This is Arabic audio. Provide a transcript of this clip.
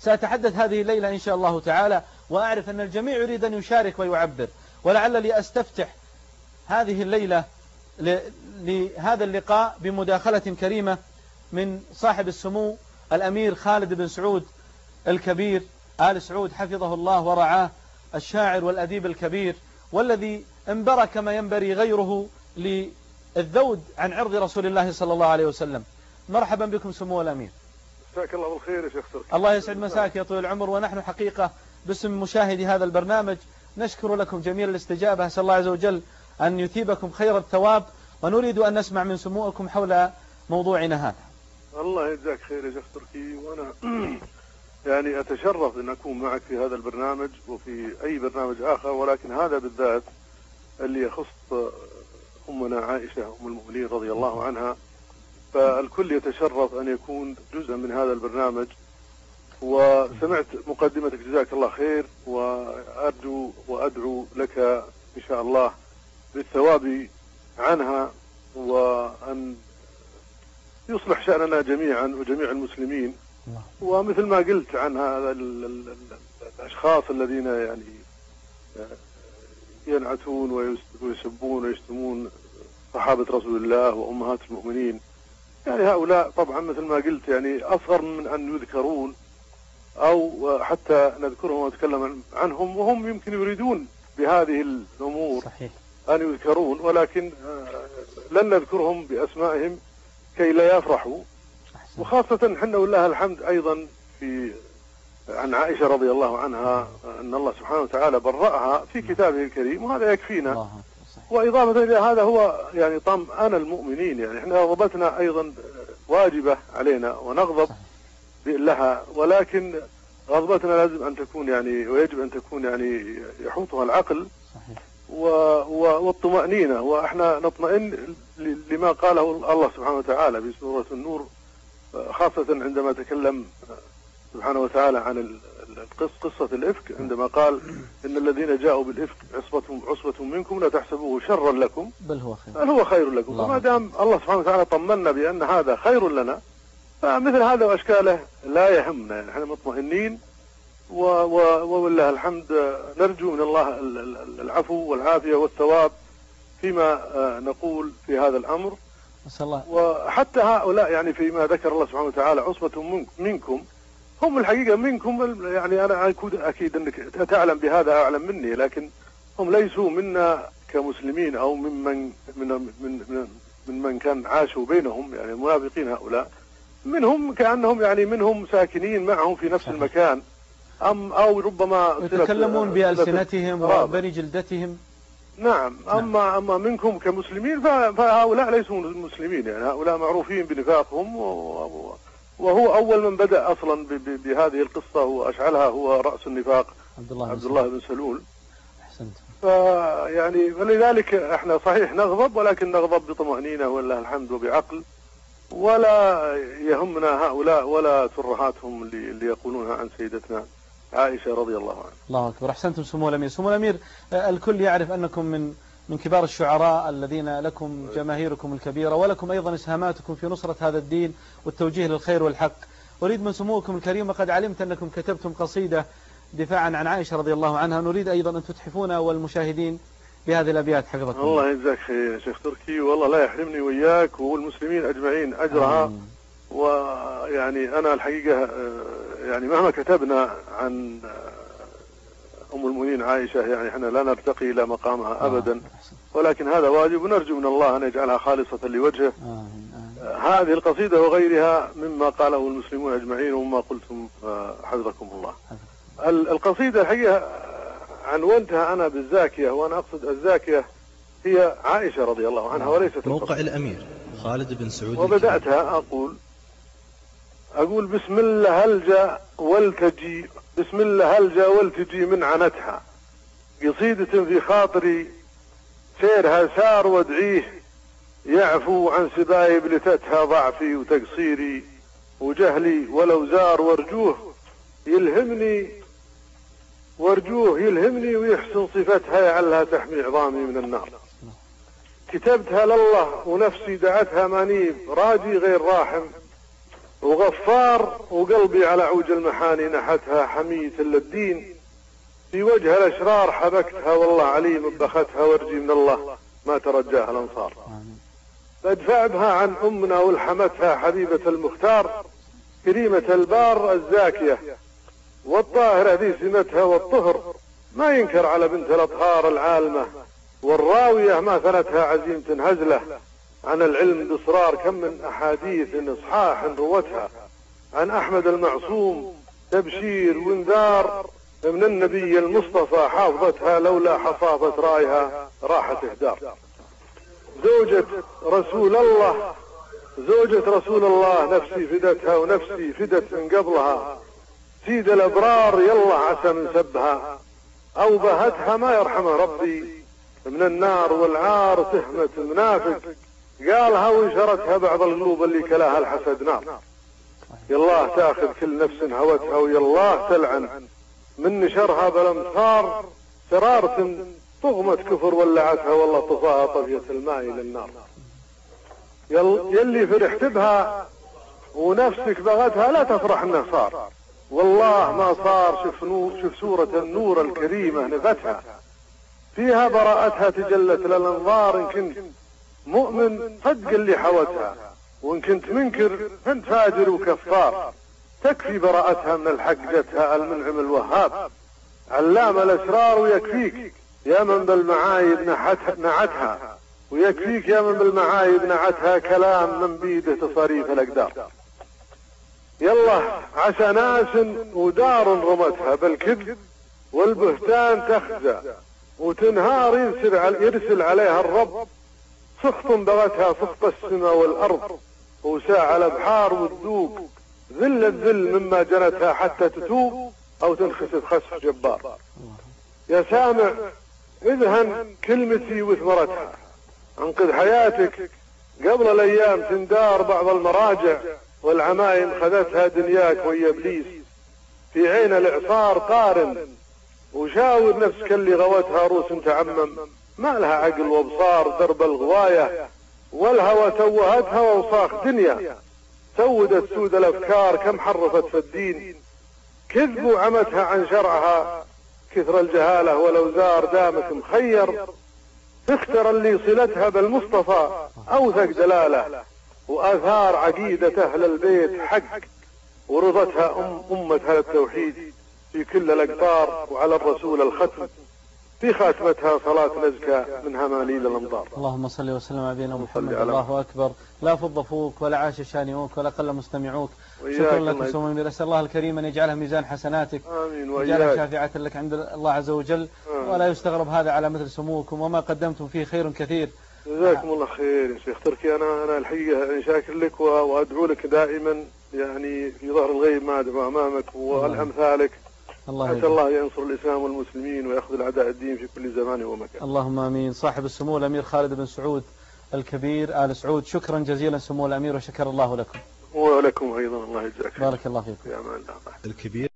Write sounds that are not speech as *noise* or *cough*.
سأتحدث هذه الليلة إن شاء الله تعالى وأعرف أن الجميع يريد أن يشارك ويعبر ولعلني أستفتح هذه الليلة لهذا اللقاء بمداخلة كريمة من صاحب السمو الأمير خالد بن سعود الكبير آل سعود حفظه الله ورعاه الشاعر والأديب الكبير والذي انبرى كما ينبري غيره للذود عن عرض رسول الله صلى الله عليه وسلم. مرحبا بكم سمو الأمير. مساك الله بالخير يا شيخ تركي الله يسعد مساك يا طويل العمر ونحن حقيقة باسم مشاهدي هذا البرنامج نشكر لكم جميل الاستجابة. أسأل الله عز وجل أن يثيبكم خير الثواب ونريد أن نسمع من سموكم حول موضوعنا هذا. الله يجزاك خير يا شيخ تركي وأنا *clears throat* يعني أتشرف أن أكون معك في هذا البرنامج وفي أي برنامج آخر ولكن هذا بالذات اللي يخص أمنا عائشة أم المؤمنين رضي الله عنها. فالكل يتشرف أن يكون جزءا من هذا البرنامج. وسمعت مقدمتك جزاك الله خير وأرجو وأدعو لك إن شاء الله بالثواب عنها وأن يصلح شأننا جميعا وجميع المسلمين. ومثل ما قلت عن هذا الأشخاص الذين يعني ينعتون ويسبون ويشتمون صحابة رسول الله وأمهات المؤمنين. يعني هؤلاء طبعا مثل ما قلت يعني أصغر من أن يذكرون أو حتى نذكرهم ونتكلم عنهم وهم يمكن يريدون بهذه الأمور صحيح. أن يذكرون ولكن لن نذكرهم بأسمائهم كي لا يفرحوا. وخاصة حنا ولله الحمد أيضا في عن عائشة رضي الله عنها أن الله سبحانه وتعالى برأها في كتابه الكريم وهذا يكفينا. وإضافة إلى هذا هو يعني طمأن المؤمنين يعني إحنا رغبتنا أيضا واجبة علينا ونغضب لها ولكن غضبتنا لازم أن تكون يعني ويجب أن تكون يعني يحوطها العقل صحيح. والطمأنينة وإحنا نطمئن لما قاله الله سبحانه وتعالى في سورة النور خاصة عندما تكلم سبحانه وتعالى عن قصة الإفك عندما قال إن الذين جاءوا بالإفك عصبة عصبة منكم لا تحسبوه شرا لكم. بل هو خير. بل هو خير لكم. فما دام الله سبحانه وتعالى طمنا بأن هذا خير لنا فمثل هذا وأشكاله لا يهمنا. يعني إحنا مطمئنين ولله الحمد نرجو من الله العفو والعافية والثواب فيما آه، نقول في هذا الأمر. الله. وحتى هؤلاء يعني فيما ذكر الله سبحانه وتعالى عصبة منكم هم الحقيقة منكم يعني أنا أكيد أنك تعلم بهذا أعلم مني لكن هم ليسوا منا كمسلمين أو ممن من من من, من من كان عاشوا بينهم يعني المنافقين هؤلاء. منهم كأنهم يعني منهم ساكنين معهم في نفس المكان. أم أو ربما يتكلمون بألسنتهم وبني جلدتهم. نعم, نعم. أما أما منكم كمسلمين فهؤلاء ليسوا مسلمين يعني هؤلاء معروفين بنفاقهم وهو أول من بدأ أصلا بهذه القصة وأشعلها هو رأس النفاق عبد الله, عبد الله بن سلول. أحسنت. فيعني فلذلك إحنا صحيح نغضب ولكن نغضب بطمأنينة ولله الحمد وبعقل ولا يهمنا هؤلاء ولا ترهاتهم اللي يقولونها عن سيدتنا عائشة رضي الله عنها. الله أكبر. أحسنتم سمو الأمير. سمو الأمير الكل يعرف أنكم من من كبار الشعراء الذين لكم جماهيركم الكبيرة ولكم أيضا إسهاماتكم في نصرة هذا الدين والتوجيه للخير والحق. أريد من سموكم الكريم وقد علمت أنكم كتبتم قصيدة دفاعا عن عائشة رضي الله عنها. نريد أيضا أن تتحفونا والمشاهدين بهذه الأبيات حفظكم الله. يجزاك خير يا شيخ تركي. والله لا يحرمني وياك والمسلمين أجمعين أجرها. ويعني أنا الحقيقة آه، يعني مهما كتبنا عن آه، أم المؤمنين عائشة يعني إحنا لا نرتقي إلى مقامها آه، أبدا. ولكن هذا واجب ونرجو من الله أن يجعلها خالصة لوجهه. هذه القصيدة وغيرها مما قاله المسلمون أجمعين ومما قلتم حفظكم الله. القصيدة الحقيقة عنونتها أنا بالزاكية وأنا أقصد الزاكية هي عائشة رضي الله عنها وليست موقع الأمير خالد بن سعود وبدأتها أقول أقول بسم الله هلجا والتجي بسم الله هلجا والتجي من عنتها؟ قصيدة في خاطري سيرها سار وادعيه يعفو عن سبايب لتتها ضعفي وتقصيري وجهلي ولو زار وارجوه يلهمني وارجوه يلهمني ويحسن صفتها يعلها تحمي عظامي من النار. كتبتها لله ونفسي دعتها مانيب راجي غير راحم. وغفار وقلبي على عوج المحاني نحتها حمية للدين. في وجه الأشرار حبكتها والله عليم بختها وارجي من الله ما ترجاها الأنصار. فادفع بها عن أمنا والحمتها حبيبة المختار كريمة البار الزاكية والطاهرة ذي سمتها والطهر ما ينكر على بنت الأطهار العالمة والراوية ما ثنتها عزيمة هزلة. عن العلم بإصرار كم من أحاديث إصحاح روتها. عن أحمد المعصوم تبشير وإنذار من النبي المصطفى حافظتها لولا حصافة رايها راحت إهدار. زوجة رسول الله زوجة رسول الله نفسي فدتها ونفسي فدت من قبلها. سيد الأبرار يلا عسى من سبها. أو بهتها ما يرحمه ربي. من النار والعار تهمة منافق قالها وانشرتها بعض القلوب اللي كلاها الحسد نار يالله تأخذ كل نفس هوتها ويالله تلعن. من نشرها بالأمصار سرارة طغمة كفر ولعتها والله طفاها طفية الماء إلى النار. يلي فرحت بها ونفسك بغتها لا تفرح انه صار. والله ما صار شوف نور شوف سورة النور الكريمة نفتها. فيها براءتها تجلت للأنظار ان كنت مؤمن صدق اللي حوتها. وإن كنت منكر فأنت فاجر وكفار. تكفي براءتها من الحق جتها المنعم الوهاب. علام الأسرار ويكفيك. يا من بالمعايب نعتها ويكفيك يا من بالمعايب نعتها كلام من بيده تصاريف الأقدار. يلا عسى ناس ودار رمتها بالكذب والبهتان تخزى. وتنهار يرسل, يرسل عليها الرب. سخط بغتها سخط السماء والأرض وساع الأبحار والذوق ذل الذل مما جنتها حتى تتوب أو تنخسف خسف جبار. يا سامع اذهن كلمتي وثمرتها. انقذ حياتك قبل الأيام تندار بعض المراجع والعمايم خذتها دنياك ويا إبليس. في عين الإعصار قارن وشاور نفسك اللي غوتها روس تعمم ما لها عقل وابصار درب الغواية والهوى توهتها واوساخ دنيا. سودت سود الأفكار كم حرفت في الدين. كذب وعمتها عن شرعها كثر الجهالة ولو زار دامك مخير. تختر اللي صلتها بالمصطفى أوثق دلالة. وآثار عقيدة أهل البيت حق ورضتها أم أمة هذا التوحيد في كل الأقطار وعلى الرسول الختم. في خاتمتها صلاة نزكى من هماليل الأمطار. اللهم صل وسلم على نبينا محمد الله أكبر. لا فض فوق ولا عاش شانئوك ولا قل مستمعوك. شكرا لك سمو أسأل الله الكريم أن يجعلها ميزان حسناتك آمين. ويجعلها شافعة لك عند الله عز وجل. آمين. ولا يستغرب هذا على مثل سموكم وما قدمتم فيه خير كثير. جزاكم الله خير يا شيخ. تركي أنا أنا الحقيقة شاكر لك وأدعو لك دائما يعني في ظهر الغيب ما أدعو أمامك والأمثالك. الله اسال الله ينصر الإسلام والمسلمين ويأخذ الأعداء الدين في كل زمان ومكان. اللهم آمين، صاحب السمو الأمير خالد بن سعود الكبير آل سعود شكرا جزيلا سمو الأمير وشكر الله لكم. ولكم أيضا الله يجزاك بارك الله فيكم. يا أمان الله. الكبير